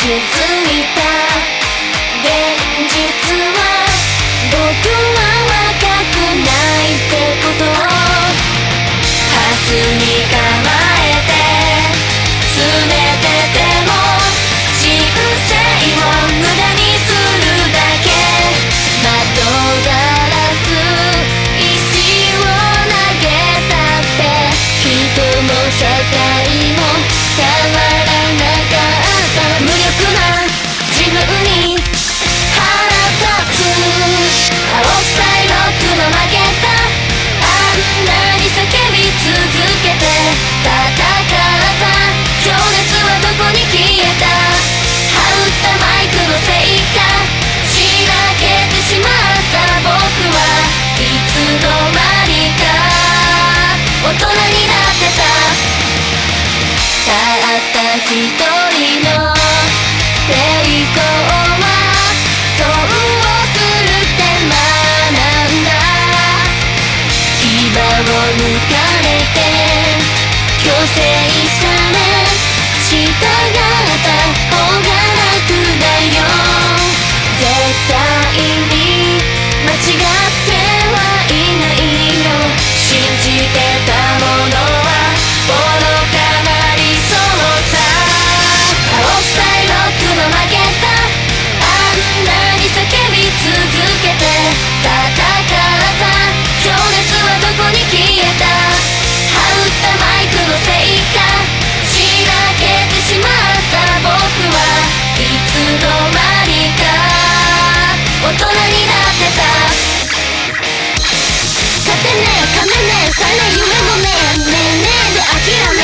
気づいた戦った情熱はどこに消えた？羽打ったマイクのせいかしらけてしまった。僕はいつの間にか大人になってた。たった一精にねえ勝てねえさえな夢もねえ。ねえねえで諦め